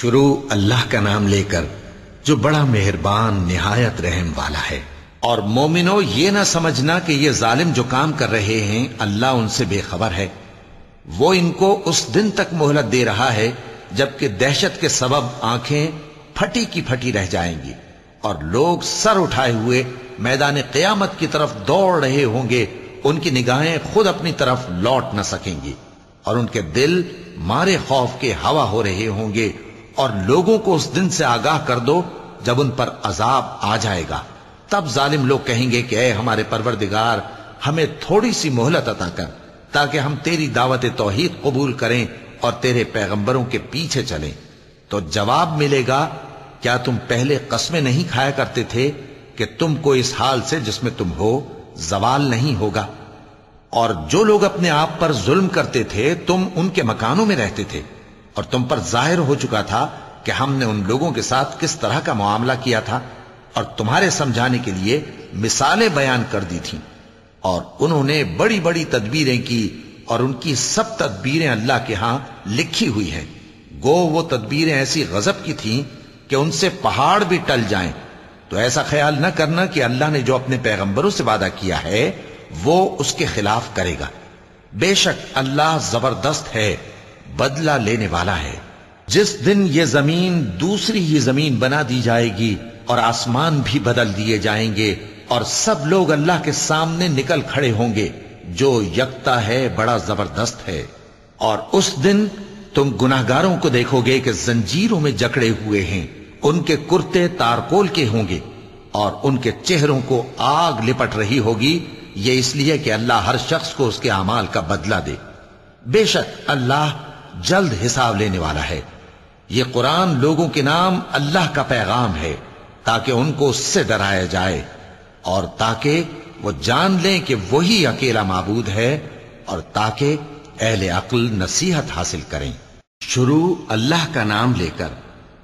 शुरू अल्लाह का नाम लेकर जो बड़ा मेहरबान, निहायत रहम वाला है। और मोमिनो, ये ना समझना कि ये जालिम जो काम कर रहे हैं, अल्लाह उनसे बेखबर है। वो इनको उस दिन तक मोहलत दे रहा है, जबकि दहशत के सबब आँखें फटी की फटी रह जाएँगी। और लोग सर उठाए हुए मैदान कयामत की तरफ़ दौड़ रहे होंगे, उनकी निगाहें खुद अपनी तरफ़ लौट न सकेंगी। और उनके दिल मारे खौफ के हवा हो रहे होंगे और लोगों को उस दिन से आगाह कर दो, जब उन पर अजाब आ जाएगा। तब जालिम लोग कहेंगे कि, ए, हमारे परवरदिगार, हमें थोड़ी सी मोहलत अता कर, ताकि हम तेरी दावत तोहीद कबूल करें और तेरे पैगंबरों के पीछे चलें। तो जवाब मिलेगा, क्या तुम पहले कस्में नहीं खाया करते थे कि तुमको इस हाल से, जिसमें तुम हो, जवाल नहीं होगा? और जो लोग अपने आप पर जुल्म करते थे, तुम उनके मकानों में रहते थे। और तुम पर ज़ाहिर हो चुका था कि हमने उन लोगों के साथ किस तरह का मामला किया था और तुम्हारे समझाने के लिए मिसालें बयान कर दी थी और उन्होंने बड़ी बड़ी तदबीरें की और उनकी सब तदबीरें अल्लाह के यहाँ लिखी हुई हैं। गो, वो तदबीरें ऐसी गजब की थीं कि उनसे पहाड़ भी टल जाएँ। तो ऐसा ख्याल न करना कि अल्लाह ने जो अपने पैगंबरों से वादा किया है, वो उसके खिलाफ करेगा। बेशक अल्लाह ज़बरदस्त है बदला लेने वाला है। जिस दिन ये ज़मीन दूसरी ही ज़मीन बना दी जाएगी और आसमान भी बदल दिए जाएँगे और सब लोग अल्लाह के सामने निकल खड़े होंगे, जो यकता है बड़ा ज़बरदस्त है। और उस दिन तुम गुनाहगारों को देखोगे कि जंजीरों में जकड़े हुए हैं, उनके कुर्ते तारकोल के होंगे और उनके चेहरों को आग लिपट रही होगी। ये इसलिए कि अल्लाह हर शख्स को उसके अमाल का बदला दे। बेशक अल्लाह जल्द हिसाब लेने वाला है। ये कुरान लोगों के नाम अल्लाह का पैगाम है, ताकि उनको उससे डराया जाए और ताकि वो जान लें कि वही अकेला माबूद है और ताकि अहले अक्ल नसीहत हासिल करें। शुरू अल्लाह का नाम लेकर,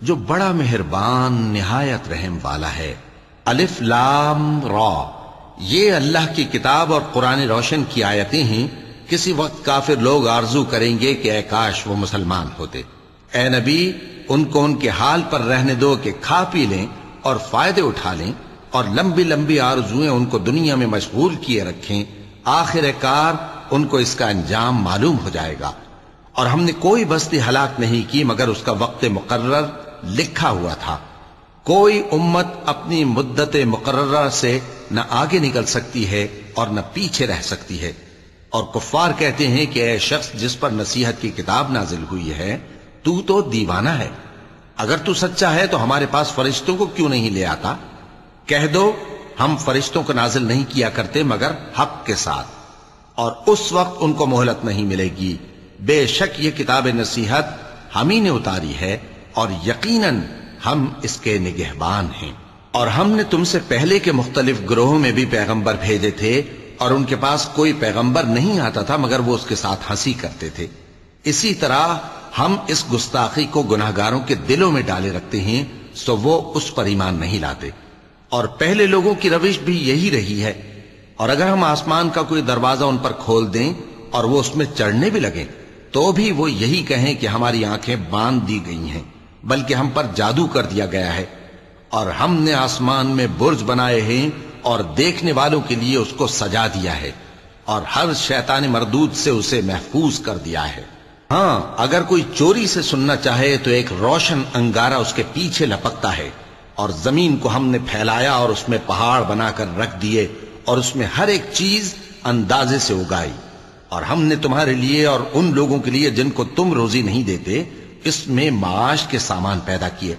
जो बड़ा मेहरबान, निहायत रहम वाला है। अलिफ लाम रॉ, ये अल्लाह की किताब और कुरान रोशन की आयतें हैं किसी वक्त काफिर लोग आरज़ू करेंगे कि काश वो मुसलमान होते। ए नबी, उनको उनके हाल पर रहने दो कि खा पी लें और फ़ायदे उठा लें और लंबी लंबी आरजुएँ उनको दुनिया में मशगूल किए रखें। आखिरकार उनको इसका अंजाम मालूम हो जाएगा। और हमने कोई बस्ती हलाक नहीं की मगर उसका वक्त मुकर्र लिखा हुआ था। कोई उम्मत अपनी मुद्दत मुकर्रा से न आगे निकल सकती है और न पीछे रह सकती है। और कुफ्फार कहते हैं कि, ऐ शख्स, जिस पर नसीहत की किताब नाजिल हुई है, तू तो दीवाना है। अगर तू सच्चा है तो हमारे पास फरिश्तों को क्यों नहीं ले आता? कह दो, हम फरिश्तों को नाजिल नहीं किया करते, मगर हक के साथ। और उस वक्त उनको मोहलत नहीं मिलेगी। बेशक ये किताब नसीहत हम ही ने उतारी है, और यकीनन हम इसके निगहबान हैं। और हमने तुमसे पहले के मुख्तलिफ़ ग्रोहों में भी पैगंबर भेजे थे और उनके पास कोई पैगंबर नहीं आता था, मगर वो उसके साथ हँसी करते थे। इसी तरह हम इस गुस्ताखी को गुनाहगारों के दिलों में डाले रखते हैं सो वो उस पर ईमान नहीं लाते। और पहले लोगों की रविश भी यही रही है। और अगर हम आसमान का कोई दरवाज़ा उन पर खोल दें और वो उसमें चढ़ने भी लगे तो भी वो यही कहें कि हमारी आँखें बाँध दी गई हैं, बल्कि हम पर जादू कर दिया गया है। और हमने आसमान में बुर्ज बनाए हैं और देखने वालों के लिए उसको सजा दिया है और हर शैतान मरदूद से उसे महफूज कर दिया है। हाँ अगर कोई चोरी से सुनना चाहे तो एक रोशन अंगारा उसके पीछे लपकता है और ज़मीन को हमने फैलाया और उसमें पहाड़ बनाकर रख दिए और उसमें हर एक चीज़ अंदाजे से उगाई। और हमने तुम्हारे लिए और उन लोगों के लिए जिनको तुम रोजी नहीं देते, इसमें माश के सामान पैदा किए।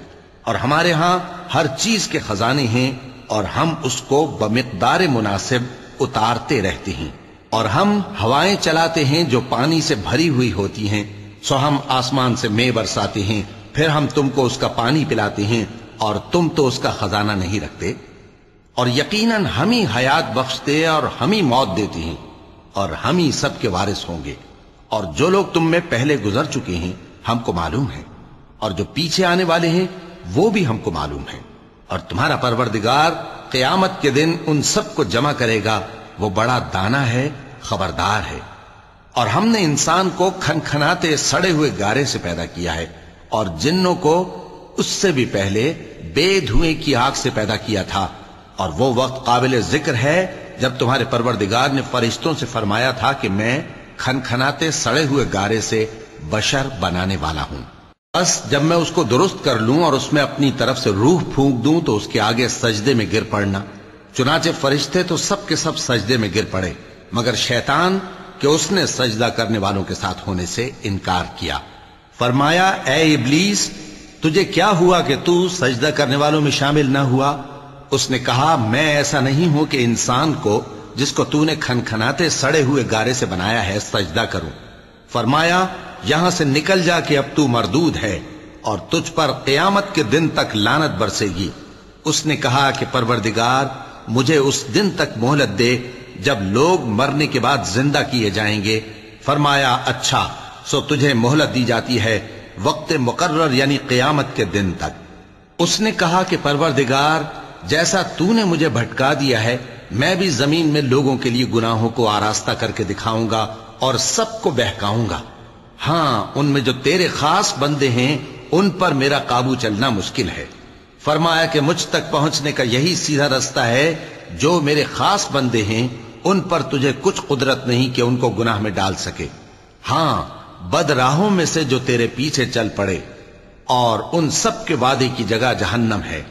और हमारे यहाँ हर चीज़ के खजाने हैं और हम उसको बमकदार मुनासिब उतारते रहते हैं। और हम हवाएँ चलाते हैं जो पानी से भरी हुई होती हैं। सो हम आसमान से मे बरसाते हैं। फिर हम तुमको उसका पानी पिलाते हैं और तुम तो उसका खजाना नहीं रखते। और यकीनन हम ही हयात बख्शते और हम ही मौत देते हैं। और हम ही सबके वारिस होंगे। और जो लोग तुम में पहले गुजर चुके हैं, हमको मालूम है। और जो पीछे आने वाले हैं, वो भी हमको मालूम है। और तुम्हारा परवरदिगार कयामत के दिन उन सबको जमा करेगा। वो बड़ा दाना है, खबरदार है। और हमने इंसान को खनखनाते सड़े हुए गारे से पैदा किया है और जिन्नों को उससे भी पहले बेधुएँ की आग से पैदा किया था। और वो वक्त काबिल ज़िक्र है, जब तुम्हारे परवरदिगार ने फरिश्तों से फरमाया था कि मैं खनखनाते सड़े हुए गारे से बशर बनाने वाला हूँ। बस जब मैं उसको दुरुस्त कर लूँ और उसमें अपनी तरफ़ से रूह फूंक दूँ तो उसके आगे सजदे में गिर पड़ना। चुनाचे फरिश्ते तो सब के सब सजदे में गिर पड़े, मगर शैतान कि उसने सजदा करने वालों के साथ होने से इनकार किया। फरमाया, ए इबलीस, तुझे क्या हुआ कि तू सजदा करने वालों में शामिल ना हुआ? उसने कहा, मैं ऐसा नहीं हूँ कि इंसान को, जिसको तूने खनखनाते सड़े हुए गारे से बनाया है, सजदा करूँ। फरमाया, यहाँ से निकल जा कि अब तू मरदूद है, और तुझ पर कयामत के दिन तक लानत बरसेगी। उसने कहा कि परवरदिगार, मुझे उस दिन तक मोहलत दे, जब लोग मरने के बाद ज़िंदा किए जाएँगे। फरमाया अच्छा सो तुझे मोहलत दी जाती है वक्त मुकर्र यानी कयामत के दिन तक। उसने कहा कि परवरदिगार, जैसा तूने मुझे भटका दिया है, मैं भी ज़मीन में लोगों के लिए गुनाहों को आरास्ता करके दिखाऊँगा और सबको बहकाऊँगा। हाँ उनमें जो तेरे खास बंदे हैं, उन पर मेरा काबू चलना मुश्किल है। फरमाया कि मुझ तक पहुँचने का यही सीधा रास्ता है, जो मेरे खास बंदे हैं, उन पर तुझे कुछ कुदरत नहीं कि उनको गुनाह में डाल सके। हाँ बदराहों में से जो तेरे पीछे चल पड़े, और उन सब के वादे की जगह जहन्नम है।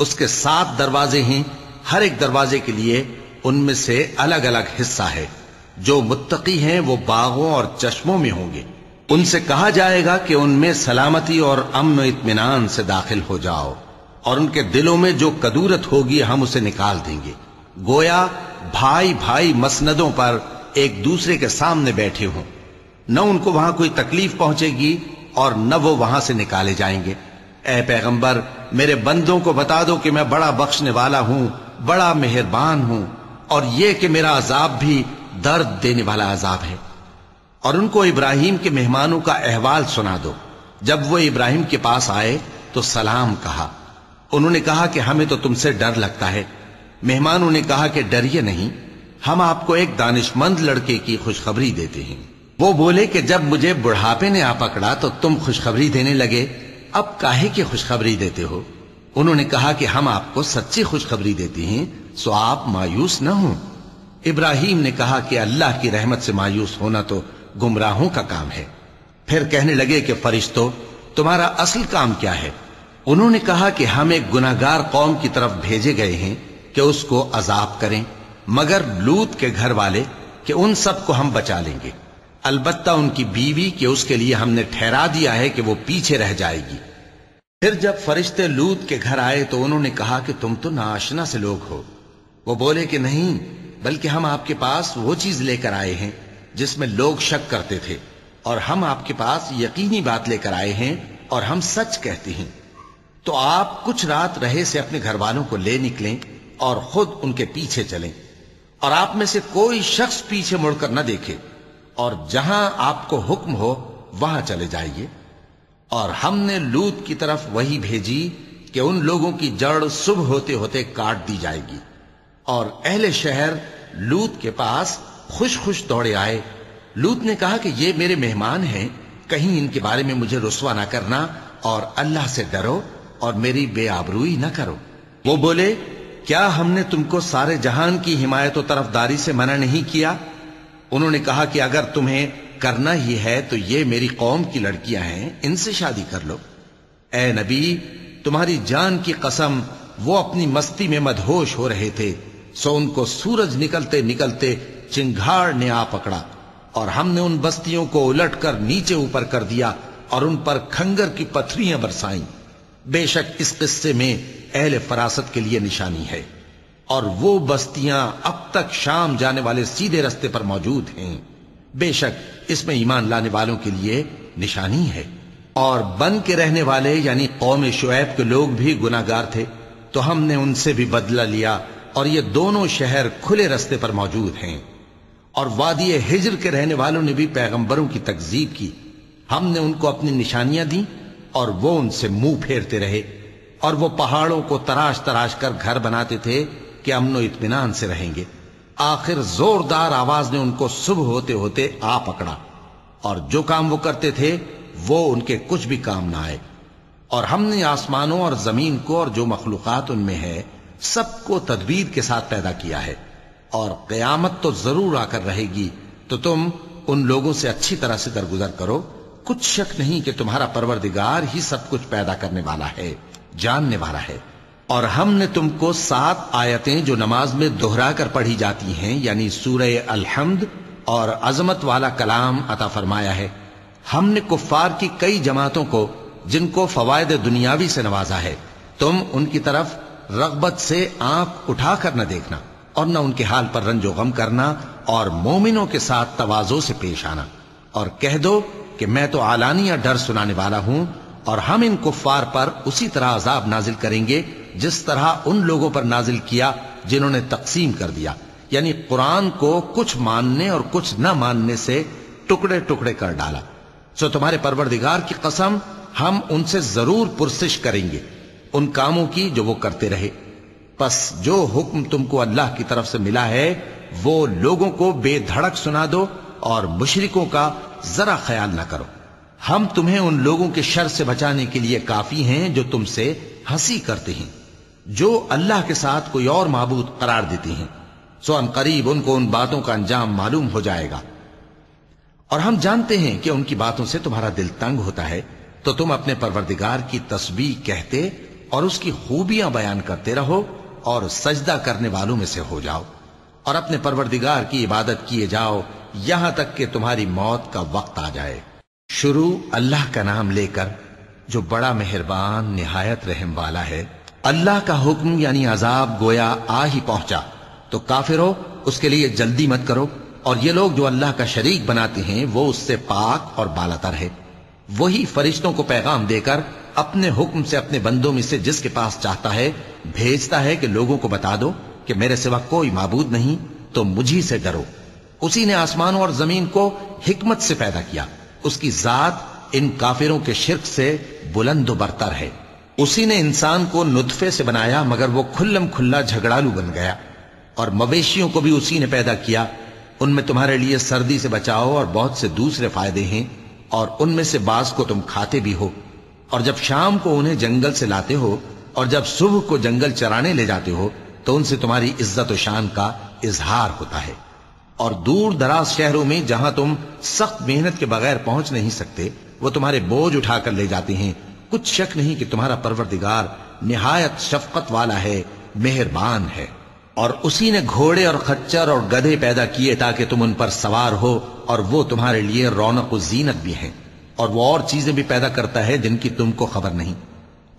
उसके सात दरवाजे हैं, हर एक दरवाजे के लिए उनमें से अलग अलग हिस्सा है। जो मुत्तकी हैं, वो बागों और चश्मों में होंगे। उनसे कहा जाएगा कि उनमें सलामती और अमन इत्मीनान से दाखिल हो जाओ, और उनके दिलों में जो कदूरत होगी, हम उसे निकाल देंगे। गोया भाई भाई मसनदों पर एक दूसरे के सामने बैठे हों। न उनको वहाँ कोई तकलीफ़ पहुंचेगी, और न वो वहाँ से निकाले जाएँगे। ए पैगंबर, मेरे बंदों को बता दो कि मैं बड़ा बख्शने वाला हूँ, बड़ा मेहरबान हूँ, और यह कि मेरा अजाब भी दर्द देने वाला अजाब है। और उनको इब्राहिम के मेहमानों का अहवाल सुना दो। जब वो इब्राहिम के पास आए तो सलाम कहा। उन्होंने कहा कि हमें तो तुमसे डर लगता है। मेहमानों ने कहा कि डरिए नहीं, हम आपको एक दानिशमंद लड़के की खुशखबरी देते हैं। वो बोले कि जब मुझे बुढ़ापे ने आ पकड़ा तो तुम खुशखबरी देने लगे। अब काहे की खुशखबरी देते हो? उन्होंने कहा कि हम आपको सच्ची खुशखबरी देते हैं, सो आप मायूस न हो। इब्राहिम ने कहा कि अल्लाह की रहमत से मायूस होना तो गुमराहों का काम है। फिर कहने लगे कि, फरिश्तों, तुम्हारा असल काम क्या है? उन्होंने कहा कि, हम एक गुनागार कौम की तरफ़ भेजे गए हैं कि उसको अजाब करें, मगर लूत के घर वाले कि उन सबको हम बचा लेंगे। अलबत्ता उनकी बीवी के उसके लिए हमने ठहरा दिया है कि वो पीछे रह जाएगी। फिर जब फरिश्ते लूत के घर आए तो उन्होंने कहा कि, तुम तो नाशना से लोग हो। वो बोले कि, नहीं बल्कि हम आपके पास वो चीज़ लेकर आए हैं जिसमें लोग शक करते थे और हम आपके पास यकीनी बात लेकर आए हैं और हम सच कहते हैं। तो आप कुछ रात रहे से अपने घर वालों को ले निकलें और खुद उनके पीछे चलें और आप में से कोई शख्स पीछे मुड़कर न देखे और जहाँ आपको हुक्म हो, वहाँ चले जाइए। और हमने लूत की तरफ़ वही भेजी कि उन लोगों की जड़ सुबह होते होते काट दी जाएगी। और अहले शहर लूत के पास खुश खुश दौड़े आए। लूत ने कहा कि ये मेरे मेहमान हैं, कहीं इनके बारे में मुझे रुसवा ना करना और अल्लाह से डरो और मेरी बेआबरूई ना करो। वो बोले, क्या हमने तुमको सारे जहान की हिमायत और तरफदारी से मना नहीं किया? उन्होंने कहा कि अगर तुम्हें करना ही है तो ये मेरी कौम की लड़कियाँ हैं, इनसे शादी कर लो। ए नबी, तुम्हारी जान की कसम, वो अपनी मस्ती में मदहोश हो रहे थे। सो उनको सूरज निकलते निकलते चिंगाड़ ने आ पकड़ा और हमने उन बस्तियों को उलट कर नीचे ऊपर कर दिया और उन पर खंगर की पथरियाँ बरसाई। बेशक इस किस्से में अहल फरासत के लिए निशानी है और वो बस्तियाँ अब तक शाम जाने वाले सीधे रस्ते पर मौजूद हैं। बेशक इसमें ईमान लाने वालों के लिए निशानी है। और बन के रहने वाले यानी कौम शुएब के लोग भी गुनागार थे तो हमने उनसे भी बदला लिया और ये दोनों शहर खुले रस्ते पर मौजूद हैं। और वादी हिजर के रहने वालों ने भी पैगंबरों की तकजीब की। हमने उनको अपनी निशानियाँ दी और वो उनसे मुँह फेरते रहे और वो पहाड़ों को तराश तराश कर घर बनाते थे कि अमनो इतमान से रहेंगे। आखिर जोरदार आवाज़ ने उनको सुबह होते होते आ पकड़ा और जो काम वो करते थे, वो उनके कुछ भी काम ना आए। और हमने आसमानों और ज़मीन को और जो मखलूकत उनमें है सबको तदबीर के साथ पैदा किया है और कयामत तो ज़रूर आकर रहेगी तो तुम उन लोगों से अच्छी तरह से दरगुजर करो। कुछ शक नहीं कि तुम्हारा परवरदिगार ही सब कुछ पैदा करने वाला है, जानने वाला है। और हमने तुमको सात आयतें जो नमाज़ में दोहरा कर पढ़ी जाती हैं, यानी सूरह अलहमद और अजमत वाला कलाम अता फरमाया है, हमने कुफ्फार की कई जमातों को, जिनको फवायद दुनियावी से नवाजा है, तुम उनकी तरफ़ रगबत से आँख उठाकर न देखना और न उनके हाल पर रंजो गम करना और मोमिनों के साथ तवाजो से पेश आना। और कह दो कि मैं तो आलानिया डर सुनाने वाला हूँ और हम इन कुफ्फार पर उसी तरह अजाब नाजिल करेंगे जिस तरह उन लोगों पर नाजिल किया जिन्होंने तकसीम कर दिया। यानी कुरान को कुछ मानने और कुछ न मानने से टुकड़े टुकड़े कर डाला। सो तुम्हारे परवरदिगार की कसम, हम उनसे ज़रूर पुरसिश करेंगे। उन कामों की जो वो करते रहे। बस जो हुक्म तुमको अल्लाह की तरफ़ से मिला है, वो लोगों को बेधड़क सुना दो और मुशरिकों का जरा ख्याल ना करो। हम तुम्हें उन लोगों के शर से बचाने के लिए काफ़ी हैं जो तुमसे हँसी करते हैं। जो अल्लाह के साथ कोई और मबूद करार देते हैं सो अन करीब उनको उन बातों का अंजाम मालूम हो जाएगा। और हम जानते हैं कि उनकी बातों से तुम्हारा दिल तंग होता है तो तुम अपने परवरदिगार की तस्वीर कहते और उसकी खूबियाँ बयान करते रहो और सजदा करने वालों में से हो जाओ और अपने परवरदिगार की इबादत किए जाओ, यहाँ तक कि तुम्हारी मौत का वक्त आ जाए। शुरू अल्लाह का नाम लेकर, जो बड़ा मेहरबान, निहायत रहम वाला है, अल्लाह का हुक्म यानी अजाब गोया आ ही पहुँचा। तो काफिरो उसके लिए जल्दी मत करो और ये लोग जो अल्लाह का शरीक बनाते हैं, वो उससे पाक और बालातर है। वही फरिश्तों को पैगाम देकर अपने हुक्म से अपने बंदों में से जिसके पास चाहता है, भेजता है कि लोगों को बता दो कि मेरे सिवा कोई माबूद नहीं तो मुझी से डरो। उसी ने आसमानों और ज़मीन को हिकमत से पैदा किया। उसकी जात इन काफिरों के शिरक से बुलंद बरतर है। उसी ने इंसान को नुतफे से बनाया, मगर वो खुल्लम खुल्ला झगड़ालू बन गया। और मवेशियों को भी उसी ने पैदा किया। उनमें तुम्हारे लिए सर्दी से बचाओ और बहुत से दूसरे फ़ायदे हैं, और उनमें से बाज को तुम खाते भी हो। और जब शाम को उन्हें जंगल से लाते हो और जब सुबह को जंगल चराने ले जाते हो तो उनसे तुम्हारी इज़्ज़त और शान का इजहार होता है। और दूर दराज शहरों में जहाँ तुम सख्त मेहनत के बगैर पहुँच नहीं सकते, वो तुम्हारे बोझ उठाकर ले जाते हैं। कुछ शक नहीं कि तुम्हारा परवरदिगार निहायत शफकत वाला है, मेहरबान है। और उसी ने घोड़े और खच्चर और गधे पैदा किए ताकि तुम उन पर सवार हो, और वो तुम्हारे लिए रौनक जीनत भी है। और वो और चीज़ें भी पैदा करता है जिनकी तुमको खबर नहीं।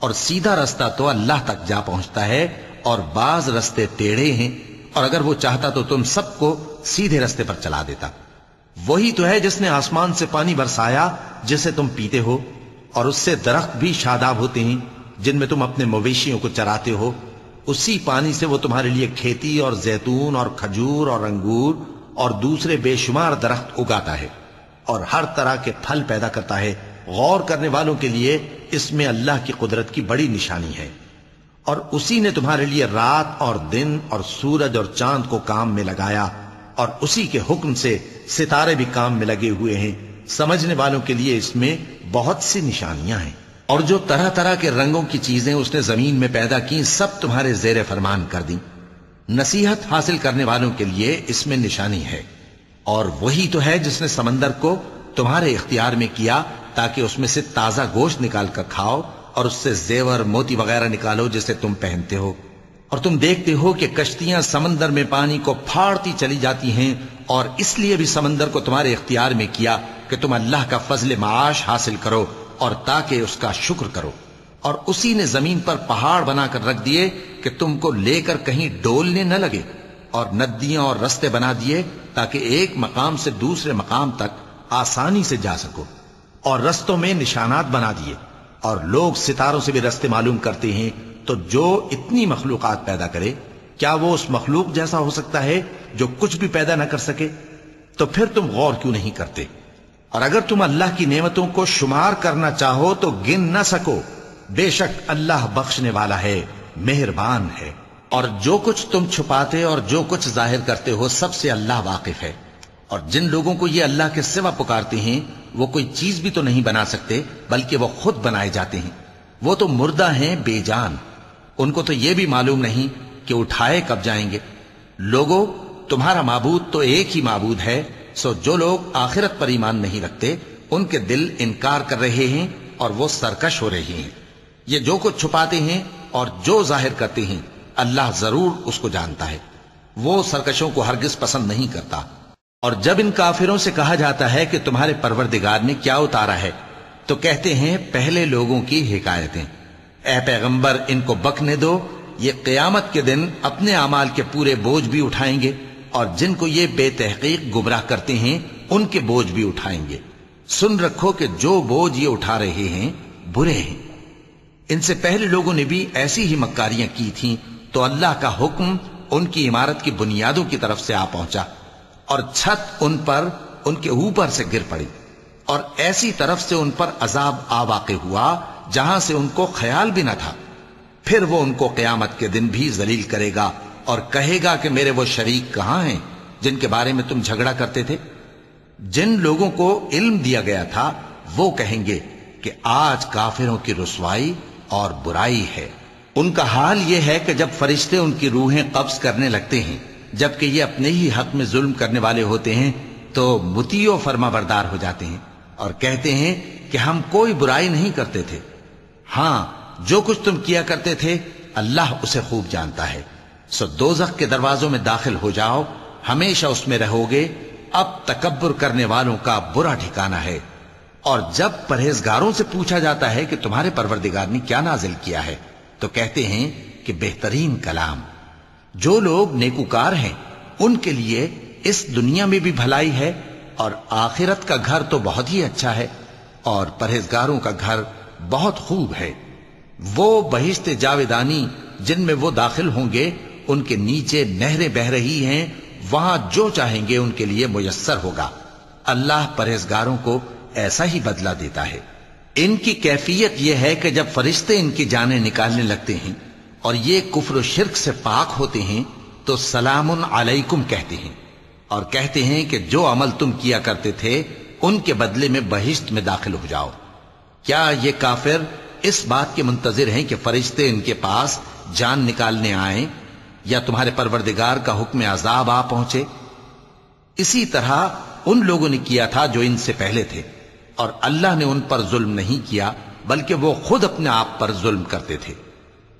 और सीधा रास्ता तो अल्लाह तक जा पहुँचता है और बाज रस्ते टेढ़े हैं। और अगर वो चाहता तो तुम सबको सीधे रस्ते पर चला देता। वही तो है जिसने आसमान से पानी बरसाया, जिसे तुम पीते हो। और उससे दरख्त भी शादाब होते हैं, जिनमें तुम अपने मवेशियों को चराते हो। उसी पानी से वो तुम्हारे लिए खेती और जैतून और खजूर और अंगूर और दूसरे बेशुमार दरख्त उगाता है। और हर तरह के फल पैदा करता है। गौर करने वालों के लिए इसमें अल्लाह की कुदरत की बड़ी निशानी है। और उसी ने तुम्हारे लिए रात और दिन और सूरज और चाँद को काम में लगाया और उसी के हुक्म से सितारे भी काम में लगे हुए हैं। समझने वालों के लिए इसमें बहुत सी निशानियाँ हैं। और जो तरह तरह के रंगों की चीज़ें उसने ज़मीन में पैदा की, सब तुम्हारे जेर फरमान कर दी। नसीहत हासिल करने वालों के लिए इसमें निशानी है। और वही तो है जिसने समंदर को तुम्हारे इख्तियार में किया, ताकि उसमें से ताज़ा गोश्त निकाल कर खाओ और उससे जेवर, मोती वगैरह निकालो जिसे तुम पहनते हो। और तुम देखते हो कि कश्तियाँ समंदर में पानी को फाड़ती चली जाती हैं और इसलिए भी समंदर को तुम्हारे इख्तियार में किया कि तुम अल्लाह का फजल माश हासिल करो और ताकि उसका शुक्र करो। और उसी ने ज़मीन पर पहाड़ बनाकर रख दिए कि तुमको लेकर कहीं डोलने न लगे। और नदियाँ और रस्ते बना दिए ताकि एक मकाम से दूसरे मकाम तक आसानी से जा सको और रस्तों में निशानात बना दिए। और लोग सितारों से भी रस्ते मालूम करते हैं तो जो इतनी मखलूकत पैदा करे, क्या वो उस मखलूक जैसा हो सकता है जो कुछ भी पैदा ना कर सके? तो फिर तुम गौर क्यों नहीं करते? और अगर तुम अल्लाह की नेमतों को शुमार करना चाहो तो गिन ना सको। बेशक अल्लाह बख्शने वाला है, मेहरबान है। और जो कुछ तुम छुपाते और जो कुछ ज़ाहिर करते हो सबसे अल्लाह वाकिफ है। और जिन लोगों को ये अल्लाह के सिवा पुकारते हैं, वो कोई चीज़ भी तो नहीं बना सकते, बल्कि वो खुद बनाए जाते हैं। वो तो मुर्दा हैं, बेजान। उनको तो ये भी मालूम नहीं कि उठाए कब जाएँगे। लोगों, तुम्हारा माबूद तो एक ही माबूद है, सो जो लोग आखिरत पर ईमान नहीं रखते, उनके दिल इनकार कर रहे हैं और वो सरकश हो रहे हैं। ये जो कुछ छुपाते हैं और जो ज़ाहिर करते हैं अल्लाह ज़रूर उसको जानता है। वो सरकशों को हरगिज पसंद नहीं करता। और जब इन काफिरों से कहा जाता है कि तुम्हारे परवरदिगार ने क्या उतारा है तो कहते हैं, पहले लोगों की हिकायतें। ए पैगंबर, इनको बकने दो। ये कयामत के दिन अपने अमाल के पूरे बोझ भी उठाएँगे, और जिनको ये बेतहकीक गुमराह करते हैं, उनके बोझ भी उठाएँगे। सुन रखो कि जो बोझ ये उठा रहे हैं, बुरे हैं। इनसे पहले लोगों ने भी ऐसी ही मक्कारियाँ की थीं तो अल्लाह का हुक्म उनकी इमारत की बुनियादों की तरफ़ से आ पहुँचा और छत उन पर उनके ऊपर से गिर पड़ी और ऐसी तरफ़ से उन पर अजाब आ वाक़ हुआ जहाँ से उनको ख्याल भी न था। फिर वो उनको कयामत के दिन भी जलील करेगा और कहेगा कि मेरे वो शरीक कहाँ हैं जिनके बारे में तुम झगड़ा करते थे? जिन लोगों को इल्म दिया गया था, वो कहेंगे कि आज काफिरों की रसवाई और बुराई है। उनका हाल यह है कि जब फरिश्ते उनकी रूहें कब्ज करने लगते हैं, जबकि ये अपने ही हक में जुल्म करने वाले होते हैं तो मुतियो फर्मा बरदार हो जाते हैं और कहते हैं कि हम कोई बुराई नहीं करते थे। हाँ, जो कुछ तुम किया करते थे, अल्लाह उसे खूब जानता है। सो दोजख के दरवाजों में दाखिल हो जाओ, हमेशा उसमें रहोगे, अब तकबर करने वालों का बुरा ठिकाना है। और जब परहेजगारों से पूछा जाता है कि तुम्हारे परवरदिगार ने क्या नाजिल किया है तो कहते हैं कि बेहतरीन कलाम। जो लोग नेकुकार हैं, उनके लिए इस दुनिया में भी भलाई है और आखिरत का घर तो बहुत ही अच्छा है और परहेजगारों का घर बहुत खूब है। वो बहिश्ते जावेदानी जिनमें वो दाखिल होंगे, उनके नीचे नहरें बह रही हैं, वहाँ जो चाहेंगे उनके लिए मुयसर होगा। अल्लाह परहेजगारों को ऐसा ही बदला देता है। इनकी कैफियत यह है कि जब फरिश्ते इनकी जानें निकालने लगते हैं और ये कुफर शिरक से पाक होते हैं तो सलाम अलैकुम कहते हैं और कहते हैं कि जो अमल तुम किया करते थे, उनके बदले में बहिश्त में दाखिल हो जाओ। क्या ये काफिर इस बात के मुंतजिर हैं कि फरिश्ते इनके पास जान निकालने आए या तुम्हारे परवरदिगार का हुक्म आजाब आ पहुँचे? इसी तरह उन लोगों ने किया था जो इनसे पहले थे। और अल्लाह ने उन पर जुल्म नहीं किया, बल्कि वो खुद अपने आप पर जुल्म करते थे।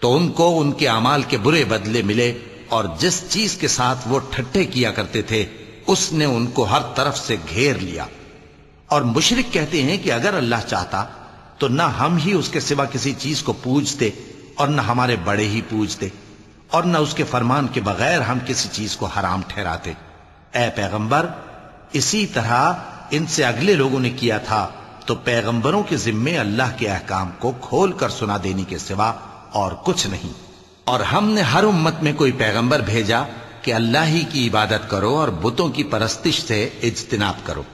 तो उनको उनके अमाल के बुरे बदले मिले, और जिस चीज़ के साथ वो ठट्ठे किया करते थे, उसने उनको हर तरफ़ से घेर लिया। और मुशरिक कहते हैं कि अगर अल्लाह चाहता तो न हम ही उसके सिवा किसी चीज़ को पूजते, और न हमारे बड़े ही पूजते, और न उसके फरमान के बगैर हम किसी चीज़ को हराम ठहराते। ए पैगंबर, इसी तरह इनसे अगले लोगों ने किया था तो पैगंबरों के जिम्मे अल्लाह के अहकाम को खोल कर सुना देने के सिवा और कुछ नहीं। और हमने हर उम्मत में कोई पैगंबर भेजा कि अल्लाह ही की इबादत करो और बुतों की परस्तिश से इज्तनाब करो।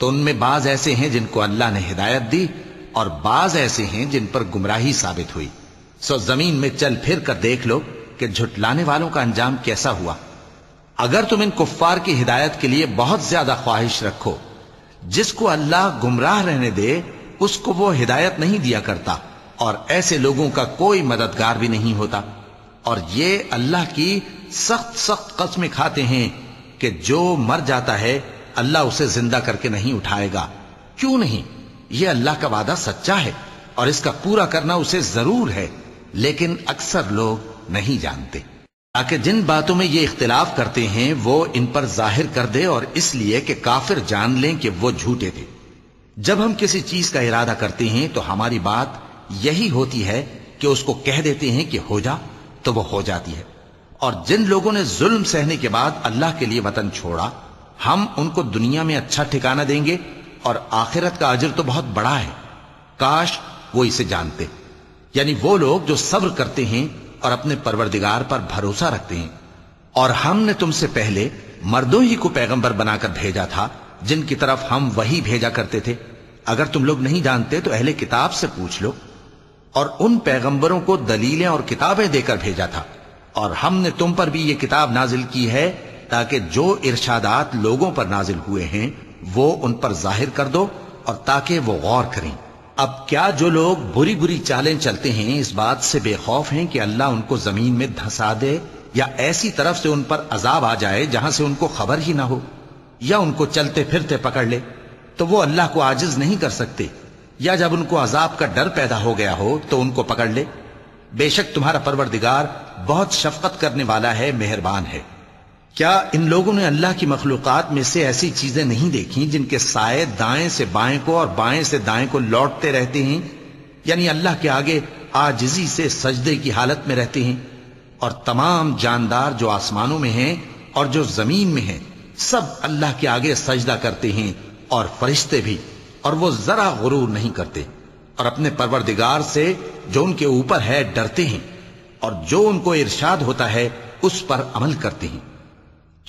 तो उनमें बाज ऐसे हैं जिनको अल्लाह ने हिदायत दी और बाज ऐसे हैं जिन पर गुमराही साबित हुई। सो ज़मीन में चल फिर कर देख लो कि झुटलाने वालों का अंजाम कैसा हुआ। अगर तुम इन कुफ्फार की हिदायत के लिए बहुत ज़्यादा ख्वाहिश रखो जिसको अल्लाह गुमराह रहने दे, उसको वो हिदायत नहीं दिया करता, और ऐसे लोगों का कोई मददगार भी नहीं होता। और ये अल्लाह की सख्त सख्त कस्में खाते हैं कि जो मर जाता है, अल्लाह उसे ज़िंदा करके नहीं उठाएगा। क्यों नहीं? ये अल्लाह का वादा सच्चा है, और इसका पूरा करना उसे ज़रूर है, लेकिन अक्सर लोग नहीं जानते। ताकि जिन बातों में ये इख्तिलाफ करते हैं, वो इन पर ज़ाहिर कर दे और इसलिए कि काफिर जान लें कि वो झूठे थे। जब हम किसी चीज़ का इरादा करते हैं तो हमारी बात यही होती है कि उसको कह देते हैं कि हो जा तो वो हो जाती है। और जिन लोगों ने जुल्म सहने के बाद अल्लाह के लिए वतन छोड़ा, हम उनको दुनिया में अच्छा ठिकाना देंगे और आखिरत का अजर तो बहुत बड़ा है। काश वो इसे जानते। यानी वो लोग जो सब्र करते हैं और अपने परवरदिगार पर भरोसा रखते हैं। और हमने तुमसे पहले मर्दों ही को पैगंबर बनाकर भेजा था, जिनकी तरफ़ हम वही भेजा करते थे। अगर तुम लोग नहीं जानते तो अहले किताब से पूछ लो। और उन पैगंबरों को दलीलें और किताबें देकर भेजा था। और हमने तुम पर भी ये किताब नाजिल की है, ताकि जो इर्शादात लोगों पर नाजिल हुए हैं, वो उन पर ज़ाहिर कर दो और ताकि वो गौर करें। अब क्या जो लोग बुरी बुरी चालें चलते हैं, इस बात से बेखौफ हैं कि अल्लाह उनको ज़मीन में धंसा दे या ऐसी तरफ़ से उन पर अजाब आ जाए जहाँ से उनको खबर ही ना हो, या उनको चलते फिरते पकड़ ले तो वो अल्लाह को आजिज नहीं कर सकते, या जब उनको अजाब का डर पैदा हो गया हो तो उनको पकड़ ले। बेशक तुम्हारा परवरदिगार बहुत शफकत करने वाला है, मेहरबान है। क्या इन लोगों ने अल्लाह की मखलूकत में से ऐसी चीज़ें नहीं देखी जिनके साय दाएँ से बाएँ को और बाएँ से दाएँ को लौटते रहते हैं? यानी अल्लाह के आगे आजिजी से सजदे की हालत में रहते हैं और तमाम जानदार जो आसमानों में हैं और जो ज़मीन में हैं, सब अल्लाह के आगे सजदा करते हैं और फरिश्ते भी, और वो जरा गुरूर नहीं करते और अपने परवरदिगार से जो उनके ऊपर है डरते हैं और जो उनको इर्शाद होता है उस पर अमल करते हैं।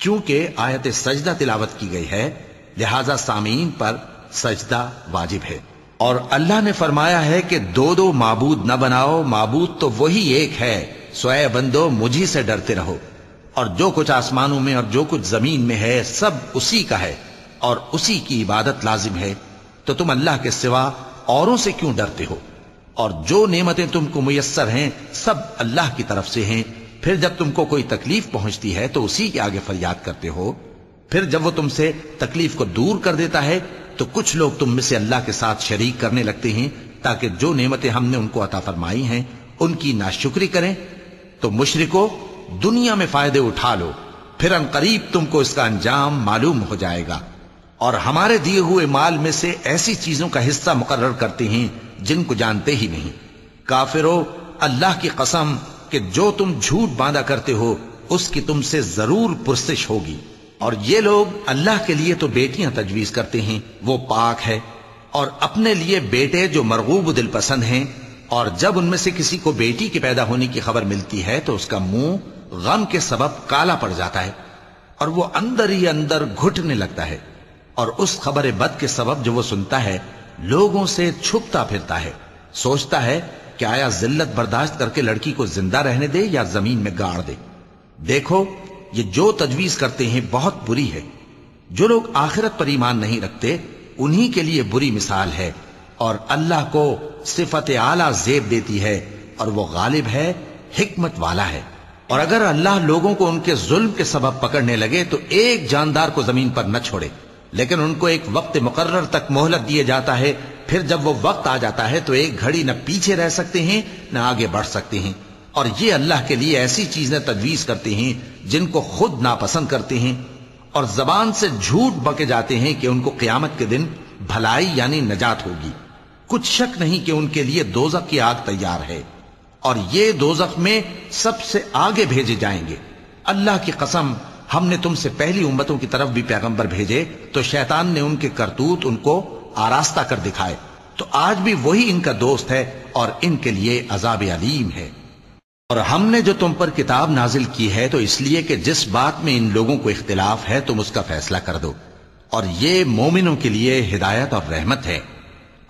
क्योंकि आयत सजदा तिलावत की गई है, लिहाजा सामीन पर सजदा वाजिब है। और अल्लाह ने फरमाया है कि दो दो माबूद न बनाओ, माबूद तो वही एक है स्वय बंदो मुझी से डरते रहो। और जो कुछ आसमानों में और जो कुछ ज़मीन में है, सब उसी का है, और उसी की इबादत लाजिम है। तो तुम अल्लाह के सिवा औरों से क्यों डरते हो? और जो नेमतें तुमको मुयसर हैं, सब अल्लाह की तरफ़ से हैं फिर जब तुमको कोई तकलीफ़ पहुँचती है तो उसी के आगे फरियाद करते हो। फिर जब वो तुमसे तकलीफ़ को दूर कर देता है तो कुछ लोग तुम में से अल्लाह के साथ शरीक करने लगते हैं, ताकि जो नेमतें हमने उनको अता फरमाई हैं, उनकी नाशुक्री करें। तो मुशरिको, दुनिया में फ़ायदे उठा लो, फिर अनकरीब तुमको इसका अंजाम मालूम हो जाएगा। और हमारे दिए हुए माल में से ऐसी चीज़ों का हिस्सा मुकर्र करते हैं, जिनको जानते ही नहीं। काफिरो, अल्लाह की कसम कि जो तुम झूठ बांधा करते हो, उसकी तुमसे ज़रूर पुरसिश होगी। और ये लोग अल्लाह के लिए तो बेटियाँ तजवीज करते हैं, वो पाक है। और अपने लिए बेटे जो मरगूब दिल पसंद हैं, और जब उनमें से किसी को बेटी के पैदा होने की खबर मिलती है तो उसका मुँह गम के सबब काला पड़ जाता है, और वो अंदर ही अंदर घुटने लगता है। और उस खबर बद के सबब जो वो सुनता है, लोगों से छुपता फिरता है, सोचता है कि आया जिल्लत बर्दाश्त करके लड़की को ज़िंदा रहने दे या ज़मीन में गाड़ दे? देखो, ये जो तजवीज करते हैं बहुत बुरी है। जो लोग आखिरत पर ईमान नहीं रखते, उन्हीं के लिए बुरी मिसाल है। और अल्लाह को सिफत आला जेब देती है, और वो गालिब है, हिकमत वाला है। और अगर अल्लाह लोगों को उनके जुल्म के सबब पकड़ने लगे तो एक जानदार को ज़मीन पर न छोड़े। लेकिन उनको एक वक्त मुकर्र तक मोहलत दिया जाता है फिर जब वो वक्त आ जाता है तो एक घड़ी न पीछे रह सकते हैं, न आगे बढ़ सकते हैं। और ये अल्लाह के लिए ऐसी चीज़ें तजवीज करते हैं, जिनको खुद नापसंद करते हैं, और जबान से झूठ बके जाते हैं कि उनको क्यामत के दिन भलाई यानी नजात होगी। कुछ शक नहीं कि उनके लिए दोजक की आग तैयार है, और ये दोजख में सबसे आगे भेजे जाएँगे। अल्लाह की कसम, हमने तुमसे पहली उम्मतों की तरफ़ भी पैगंबर भेजे तो शैतान ने उनके करतूत उनको आरास्ता कर दिखाए। तो आज भी वही इनका दोस्त है और इनके लिए अजाब अलीम है। और हमने जो तुम पर किताब नाजिल की है तो इसलिए कि जिस बात में इन लोगों को इख्तिलाफ है, तुम उसका फैसला कर दो। और ये मोमिनों के लिए हिदायत और रहमत है।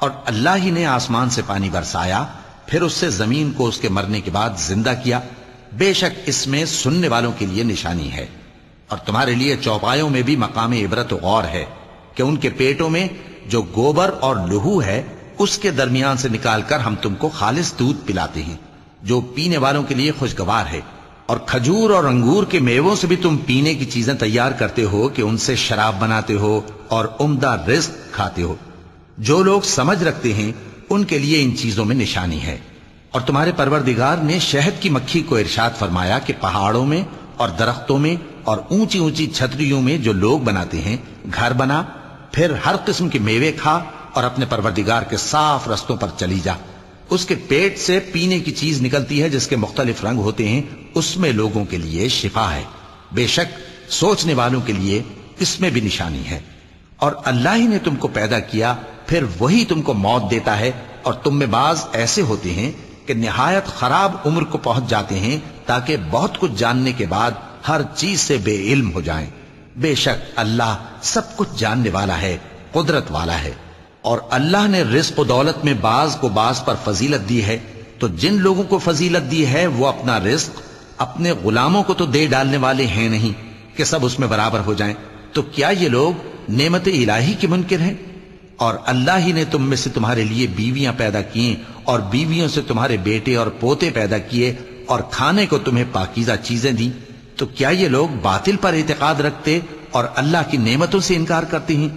और अल्लाह ही ने आसमान से पानी बरसाया, फिर उससे ज़मीन को उसके मरने के बाद ज़िंदा किया। बेशक इसमें सुनने वालों के लिए निशानी है। और तुम्हारे लिए चौपायों में भी मकाम इबरत गौर है, कि उनके पेटों में जो गोबर और लहू है, उसके दरमियान से निकालकर हम तुमको खालिस दूध पिलाते हैं, जो पीने वालों के लिए खुशगवार है। और खजूर और अंगूर के मेवों से भी तुम पीने की चीज़ें तैयार करते हो कि उनसे शराब बनाते हो और उम्दा रिस्क खाते हो। जो लोग समझ रखते हैं, उनके लिए इन चीज़ों में निशानी है। और तुम्हारे परवरदिगार ने शहद की मक्खी को इरशाद फरमाया कि पहाड़ों में और दरख्तों में और ऊँची ऊँची छतरियों में जो लोग बनाते हैं, घर बना फिर हर किस्म के मेवे खा और अपने परवरदिगार के साफ़ रस्तों पर चली जा। उसके पेट से पीने की चीज़ निकलती है जिसके मुख्तलिफ़ रंग होते हैं, उसमें लोगों के लिए शिफा है। बेशक सोचने वालों के लिए इसमें भी निशानी है। और अल्लाह ही ने तुमको पैदा किया, फिर वही तुमको मौत देता है और तुम में बाज ऐसे होते हैं कि निहायत खराब उम्र को पहुँच जाते हैं ताकि बहुत कुछ जानने के बाद हर चीज़ से बेइल्म हो जाएँ। बेशक अल्लाह सब कुछ जानने वाला है, कुदरत वाला है। और अल्लाह ने रिस्क दौलत में बाज को बाज पर फजीलत दी है तो जिन लोगों को फजीलत दी है, वो अपना रिस्क अपने गुलामों को तो दे डालने वाले हैं नहीं, कि सब उसमें बराबर हो जाएँ। तो क्या ये लोग नेमत इलाही के मुनकर हैं? और अल्लाह ही ने तुम में से तुम्हारे लिए बीवियाँ पैदा की और बीवियों से तुम्हारे बेटे और पोते पैदा किए, और खाने को तुम्हें पाकिजा चीज़ें दी। तो क्या ये लोग बातिल पर इतकाद रखते और अल्लाह की नेमतों से इनकार करते हैं?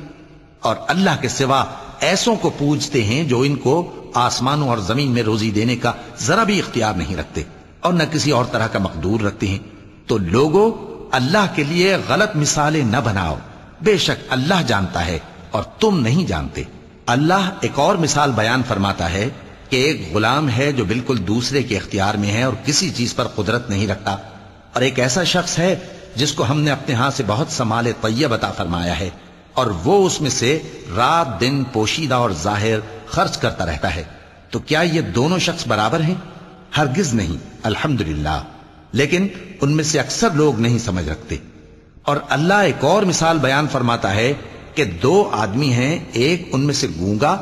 और अल्लाह के सिवा ऐसों को पूजते हैं जो इनको आसमानों और ज़मीन में रोजी देने का जरा भी इख्तियार नहीं रखते और न किसी और तरह का मकदूर रखते हैं। तो लोगों, अल्लाह के लिए गलत मिसालें न बनाओ। बेशक अल्लाह जानता है और तुम नहीं जानते। अल्लाह एक और मिसाल बयान फरमाता है कि एक गुलाम है जो बिल्कुल दूसरे के इख्तियार में है और किसी चीज़ पर कुदरत नहीं रखता। और एक ऐसा शख्स है जिसको हमने अपने हाथ से बहुत समाले तैयब अता फरमाया है और वो उसमें से रात, दिन, पोशीदा और ज़ाहिर खर्च करता रहता है। तो क्या ये दोनों शख्स बराबर हैं? हरगिज नहीं, अल्हम्दुलिल्लाह। लेकिन उनमें से अक्सर लोग नहीं समझ रखते। और अल्लाह एक और मिसाल बयान फरमाता है कि दो आदमी हैं, एक उनमें से गूँगा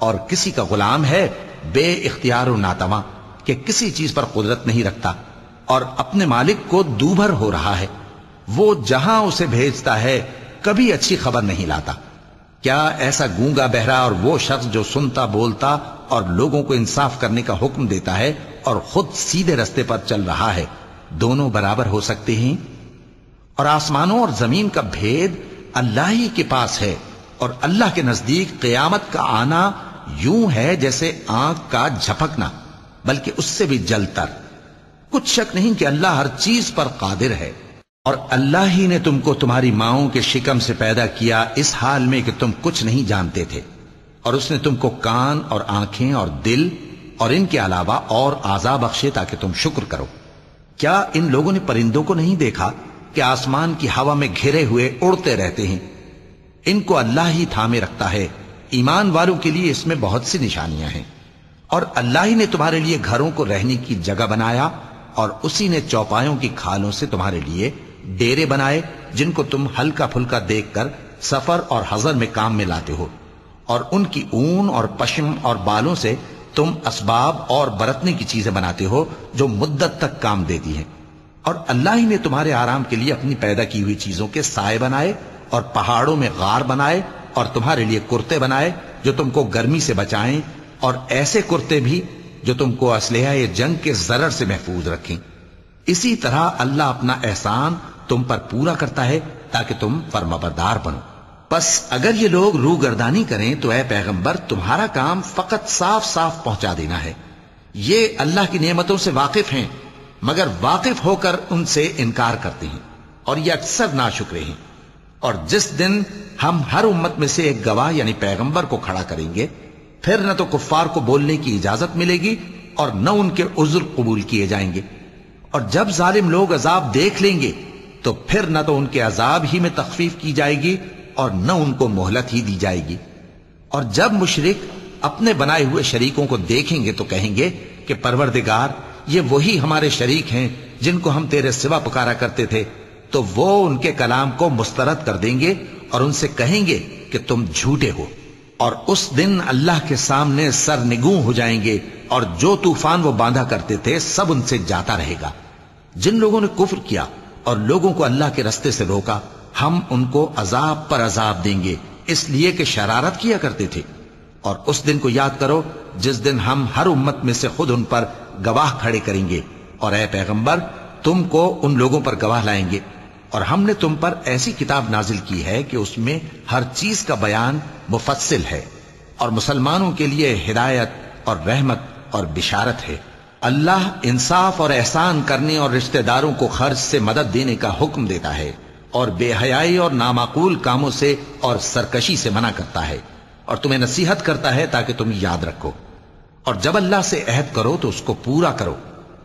और किसी का गुलाम है बे इख्तियार नातवा कि किसी चीज़ पर कुदरत नहीं रखता। और अपने मालिक को दूभर हो रहा है। वो जहाँ उसे भेजता है, कभी अच्छी खबर नहीं लाता। क्या ऐसा गूँगा बहरा और वो शख्स जो सुनता, बोलता और लोगों को इंसाफ करने का हुक्म देता है और खुद सीधे रस्ते पर चल रहा है, दोनों बराबर हो सकते हैं? और आसमानों और ज़मीन का भेद अल्लाह ही के पास है और अल्लाह के नज़दीक कयामत का आना यूँ है जैसे आँख का झपकना, बल्कि उससे भी जलतर। कुछ शक नहीं कि अल्लाह हर चीज़ पर कादिर है। और अल्लाह ही ने तुमको तुम्हारी माओ के शिकम से पैदा किया इस हाल में कि तुम कुछ नहीं जानते थे। और उसने तुमको कान और आँखें और दिल और इनके अलावा और आजा बख्शे ताकि तुम शुक्र करो। क्या इन लोगों ने परिंदों को नहीं देखा कि आसमान की हवा में घिरे हुए उड़ते रहते हैं? इनको अल्लाह ही थामे रखता है। ईमान वालों के लिए इसमें बहुत सी निशानियाँ हैं। और अल्लाह ही ने तुम्हारे लिए घरों को रहने की जगह बनाया और उसी ने चौपायों की खालों से तुम्हारे लिए डेरे बनाए, जिनको तुम हल्का फुल्का देखकर सफ़र और हजर में काम में लाते हो। और उनकी ऊन और पश्चिम और बालों से तुम असबाब और बरतने की चीज़ें बनाते हो, जो मुद्दत तक काम देती हैं। और अल्लाह ही ने तुम्हारे आराम के लिए अपनी पैदा की हुई चीज़ों के साय बनाए और पहाड़ों में गार बनाए और तुम्हारे लिए कुर्ते बनाए, जो तुमको गर्मी से बचाएँ। और ऐसे कुर्ते भी जो तुमको असलहा जंग के जरर से महफूज रखें। इसी तरह अल्लाह अपना एहसान तुम पर पूरा करता है, ताकि तुम फर्माबरदार बनो। बस अगर ये लोग रू गर्दानी करें तो ऐ पैगंबर, तुम्हारा काम फकत साफ़ साफ़ पहुँचा देना है। ये अल्लाह की नियमतों से वाकिफ हैं, मगर वाकिफ होकर उनसे इनकार करते हैं, और ये अक्सर नाशुक्रे हैं। और जिस दिन हम हर उम्मत में से एक गवाह यानी पैगंबर को खड़ा करेंगे फिर न तो कुफ्फार को बोलने की इजाज़त मिलेगी और न उनके उज्र कबूल किए जाएँगे। और जब जालिम लोग अजाब देख लेंगे तो फिर न तो उनके अजाब ही में तखफीफ की जाएगी और न उनको मोहलत ही दी जाएगी। और जब मुशरक अपने बनाए हुए शरीकों को देखेंगे तो कहेंगे कि, परवरदिगार, ये वही हमारे शरीक हैं, जिनको हम तेरे सिवा पुकारा करते थे। तो वो उनके कलाम को मुस्तरद कर देंगे और उनसे कहेंगे कि तुम झूठे हो। और उस दिन अल्लाह के सामने सर निगू हो जाएँगे और जो तूफ़ान वो बांधा करते थे, सब उनसे जाता रहेगा। जिन लोगों ने कुफर किया और लोगों को अल्लाह के रस्ते से रोका, हम उनको अजाब पर अजाब देंगे, इसलिए कि शरारत किया करते थे। और उस दिन को याद करो, जिस दिन हम हर उम्मत में से खुद उन पर गवाह खड़े करेंगे। और ए पैगंबर, तुमको उन लोगों पर गवाह लाएँगे। और हमने तुम पर ऐसी किताब नाजिल की है कि उसमें हर चीज़ का बयान मुफस्सिल है और मुसलमानों के लिए हिदायत और रहमत और बिशारत है। अल्लाह इंसाफ और एहसान करने और रिश्तेदारों को खर्च से मदद देने का हुक्म देता है और बेहयाई और नामाकूल कामों से और सरकशी से मना करता है और तुम्हें नसीहत करता है ताकि तुम याद रखो। और जब अल्लाह से अहद करो तो उसको पूरा करो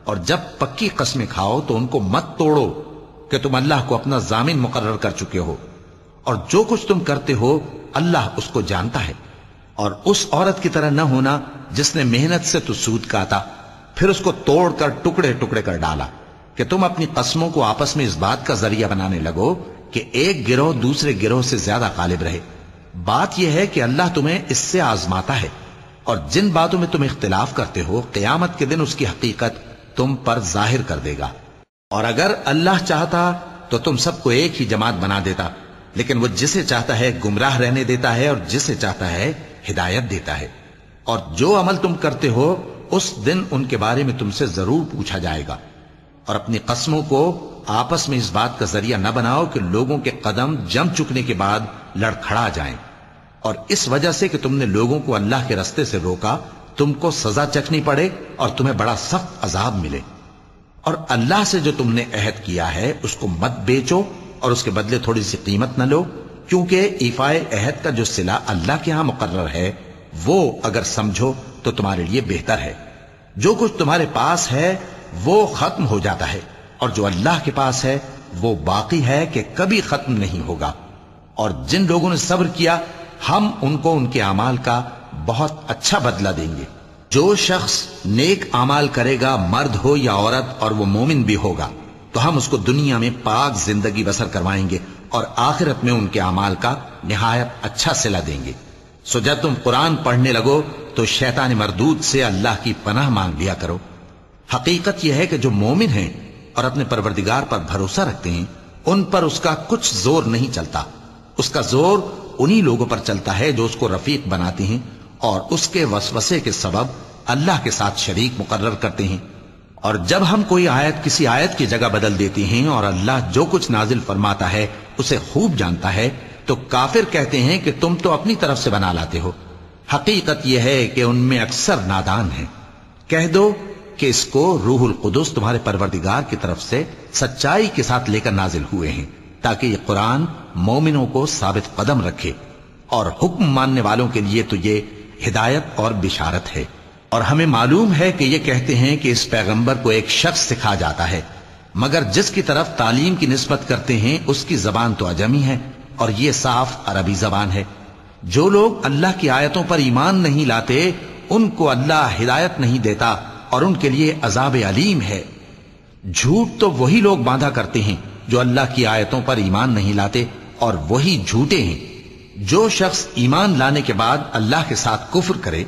और जब पक्की कस्में खाओ तो उनको मत तोड़ो। कि तुम अल्लाह को अपना जामिन मुकर्र कर चुके हो और जो कुछ तुम करते हो, अल्लाह उसको जानता है। और उस औरत की तरह न होना जिसने मेहनत से तो सूद काटा, फिर उसको तोड़कर टुकड़े टुकड़े कर डाला कि तुम अपनी कस्मों को आपस में इस बात का ज़रिया बनाने लगो कि एक गिरोह दूसरे गिरोह से ज़्यादा गालिब रहे। बात यह है कि अल्लाह तुम्हें इससे आजमाता है और जिन बातों में तुम इख्तिलाफ करते हो, क्यामत के दिन उसकी हकीकत तुम पर ज़ाहिर कर देगा। और अगर अल्लाह चाहता तो तुम सबको एक ही जमात बना देता। लेकिन वो जिसे चाहता है गुमराह रहने देता है और जिसे चाहता है हिदायत देता है। और जो अमल तुम करते हो, उस दिन उनके बारे में तुमसे ज़रूर पूछा जाएगा। और अपनी कस्मों को आपस में इस बात का ज़रिया न बनाओ कि लोगों के कदम जम चुकने के बाद लड़खड़ा जाएँ। और इस वजह से कि तुमने लोगों को अल्लाह के रस्ते से रोका, तुमको सजा चखनी पड़े और तुम्हें बड़ा सख्त अजाब मिले। और अल्लाह से जो तुमने अहद किया है, उसको मत बेचो और उसके बदले थोड़ी सी कीमत न लो, क्योंकि इफाए अहद का जो सिला अल्लाह के यहाँ मुकर्र है, वो अगर समझो तो तुम्हारे लिए बेहतर है। जो कुछ तुम्हारे पास है, वो खत्म हो जाता है, और जो अल्लाह के पास है, वो बाकी है कि कभी खत्म नहीं होगा। और जिन लोगों ने सब्र किया, हम उनको उनके अमाल का बहुत अच्छा बदला देंगे। जो शख्स नेक अमाल करेगा, मर्द हो या औरत, और वो मोमिन भी होगा तो हम उसको दुनिया में पाक ज़िंदगी बसर करवाएँगे और आखिरत में उनके अमाल का निहायत अच्छा सिला देंगे। सो जब तुम कुरान पढ़ने लगो तो शैतान मरदूद से अल्लाह की पनाह मांग लिया करो। हकीकत यह है कि जो मोमिन हैं और अपने परवरदिगार पर भरोसा रखते हैं, उन पर उसका कुछ ज़ोर नहीं चलता। उसका ज़ोर उन्हीं लोगों पर चलता है जो उसको रफीक बनाते हैं और उसके वसवसे के सबब अल्लाह के साथ शरीक मुकर्र करते हैं। और जब हम कोई आयत किसी आयत की जगह बदल देती हैं और अल्लाह जो कुछ नाजिल फरमाता है, उसे खूब जानता है तो काफिर कहते हैं कि तुम तो अपनी तरफ़ से बना लाते हो। हकीकत यह है कि उनमें अक्सर नादान है। कह दो कि इसको रूहुल कुदस तुम्हारे परवरदिगार की तरफ़ से सच्चाई के साथ लेकर नाजिल हुए हैं, ताकि ये कुरान मोमिनों को साबित कदम रखे। और हुक्म मानने वालों के लिए तो ये हिदायत और बिशारत है। और हमें मालूम है कि ये कहते हैं कि इस पैगंबर को एक शख्स सिखा जाता है। मगर जिसकी तरफ़ तालीम की नस्बत करते हैं, उसकी जबान तो अजमी है, और ये साफ़ अरबी जबान है। जो लोग अल्लाह की आयतों पर ईमान नहीं लाते, उनको अल्लाह हिदायत नहीं देता, और उनके लिए अजाब अलीम है। झूठ तो वही लोग बांधा करते हैं, जो अल्लाह की आयतों पर ईमान नहीं लाते, और वही झूठे हैं। जो शख्स ईमान लाने के बाद अल्लाह के साथ कुफर करे,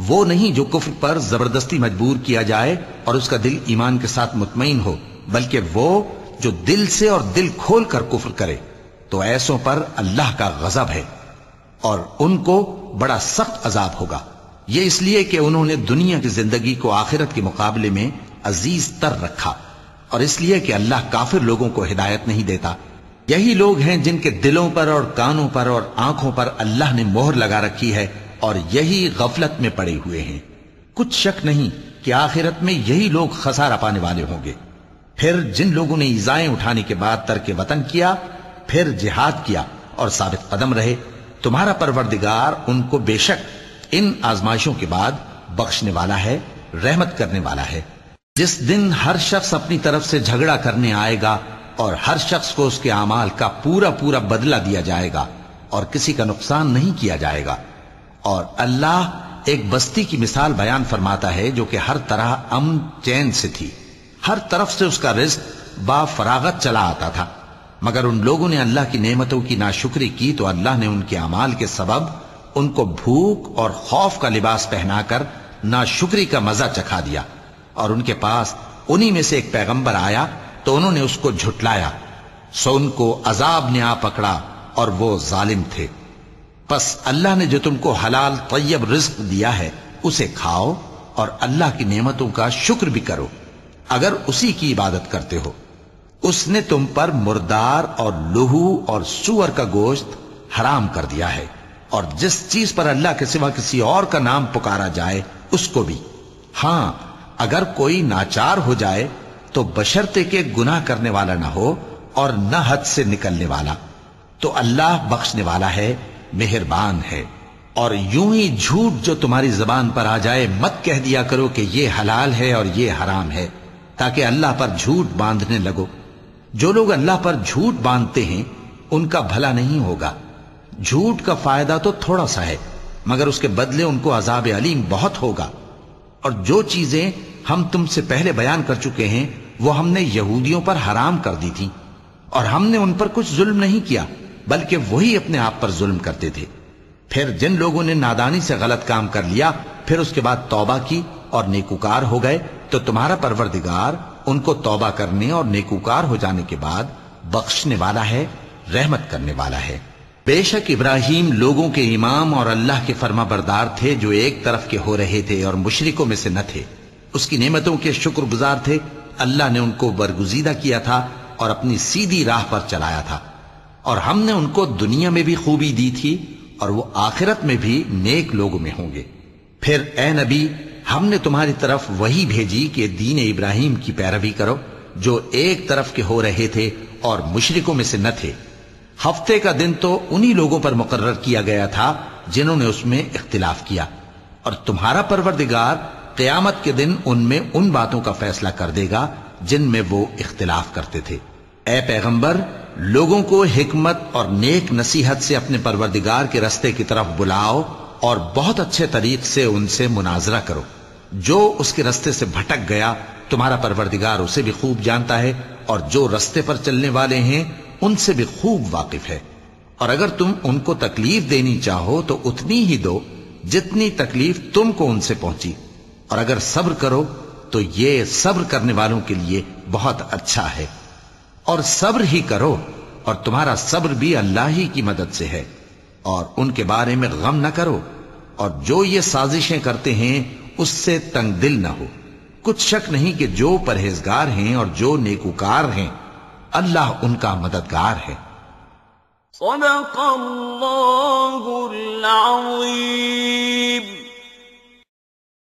वो नहीं जो कुफर पर ज़बरदस्ती मजबूर किया जाए और उसका दिल ईमान के साथ मुतमिन हो, बल्कि वो जो दिल से और दिल खोल कर कुफर करे तो ऐसों पर अल्लाह का गजब है और उनको बड़ा सख्त अजाब होगा। ये इसलिए कि उन्होंने दुनिया की ज़िंदगी को आखिरत के मुकाबले में अज़ीज़ तर रखा और इसलिए कि अल्लाह काफिर लोगों को हिदायत नहीं देता। यही लोग हैं जिनके दिलों पर और कानों पर और आँखों पर अल्लाह ने मोहर लगा रखी है और यही गफलत में पड़े हुए हैं। कुछ शक नहीं कि आखिरत में यही लोग खसारा पाने वाले होंगे। फिर जिन लोगों ने ईजाएँ उठाने के बाद तर्क वतन किया, फिर जिहाद किया और साबित कदम रहे, तुम्हारा परवरदिगार उनको बेशक इन आजमाइशों के बाद बख्शने वाला है, रहमत करने वाला है। जिस दिन हर शख्स अपनी तरफ़ से झगड़ा करने आएगा और हर शख्स को उसके अमाल का पूरा पूरा बदला दिया जाएगा और किसी का नुकसान नहीं किया जाएगा। और अल्लाह एक बस्ती की मिसाल बयान फरमाता है जो कि हर तरह अमन चैन से थी। हर तरफ़ से उसका रिस्क बाफरागत चला आता था। मगर उन लोगों ने अल्लाह की नेमतों की नाशुक्री की तो अल्लाह ने उनके अमाल के सबब उनको भूख और खौफ का लिबास पहनाकर नाशुक्री का मज़ा चखा दिया। और उनके पास उन्हीं में से एक पैगंबर आया तो उन्होंने उसको झुटलाया। सो उनको अजाब ने आ पकड़ा और वो जालिम थे। बस अल्लाह ने जो तुमको हलाल, तैयब रिस्क दिया है, उसे खाओ और अल्लाह की नेमतों का शुक्र भी करो। अगर उसी की इबादत करते हो। उसने तुम पर मुर्दार और लहू और सुअर का गोश्त हराम कर दिया है और जिस चीज़ पर अल्लाह के सिवा किसी और का नाम पुकारा जाए, उसको भी। हाँ, अगर कोई नाचार हो जाए तो बशर्ते के गुनाह करने वाला ना हो और न हद से निकलने वाला। तो अल्लाह बख्शने वाला है, मेहरबान है। और यूँ ही झूठ जो तुम्हारी जबान पर आ जाए, मत कह दिया करो कि ये हलाल है और ये हराम है, ताकि अल्लाह पर झूठ बांधने लगो। जो लोग अल्लाह पर झूठ बांधते हैं, उनका भला नहीं होगा। झूठ का फ़ायदा तो थोड़ा सा है, मगर उसके बदले उनको अजाब अलीम बहुत होगा। और जो चीज़ें हम तुमसे पहले बयान कर चुके हैं, वो हमने यहूदियों पर हराम कर दी थी, और हमने उन पर कुछ जुल्म नहीं किया, बल्कि वही अपने आप पर जुल्म करते थे। फिर जिन लोगों ने नादानी से गलत काम कर लिया, फिर उसके बाद तौबा की और नेकुकार हो गए तो तुम्हारा परवरदिगार उनको तौबा करने और नेकुकार हो जाने के बाद बख्शने वाला है, रहमत करने वाला है। बेशक इब्राहिम लोगों के इमाम और अल्लाह के फर्मा बरदार थे जो एक तरफ़ के हो रहे थे और मुशरिकों में से न थे। उसकी नेमतों के शुक्रगुजार थे। अल्लाह ने उनको बरगुजीदा किया था और अपनी सीधी राह पर चलाया था। और हमने उनको दुनिया में भी खूबी दी थी और वो आखिरत में भी नेक लोगों में होंगे। फिर, ए नबी, हमने तुम्हारी तरफ़ वही भेजी कि दीन इब्राहिम की पैरवी करो, जो एक तरफ़ के हो रहे थे और मुशरिकों में से न थे। हफ़्ते का दिन तो उन्हीं लोगों पर मुकर्र किया गया था, जिन्होंने उसमें इख्तिलाफ किया। और तुम्हारा परवरदिगार क्यामत के दिन उनमें उन बातों का फैसला कर देगा, जिनमें वो इख्तिलाफ करते थे। ए पैगंबर, लोगों को हिकमत और नेक नसीहत से अपने परवरदिगार के रस्ते की तरफ़ बुलाओ और बहुत अच्छे तरीक से उनसे मुनाजरा करो। जो उसके रस्ते से भटक गया, तुम्हारा परवरदिगार उसे भी खूब जानता है और जो रस्ते पर चलने वाले हैं, उनसे भी खूब वाकिफ है। और अगर तुम उनको तकलीफ़ देनी चाहो तो उतनी ही दो जितनी तकलीफ़ तुमको उनसे पहुँची। और अगर सब्र करो तो ये सब्र करने वालों के लिए बहुत अच्छा है। और सब्र ही करो, और तुम्हारा सब्र भी अल्लाह ही की मदद से है। और उनके बारे में गम न करो, और जो ये साजिशें करते हैं, उससे तंग दिल न हो। कुछ शक नहीं कि जो परहेजगार हैं और जो नेकुकार हैं, अल्लाह उनका मददगार है।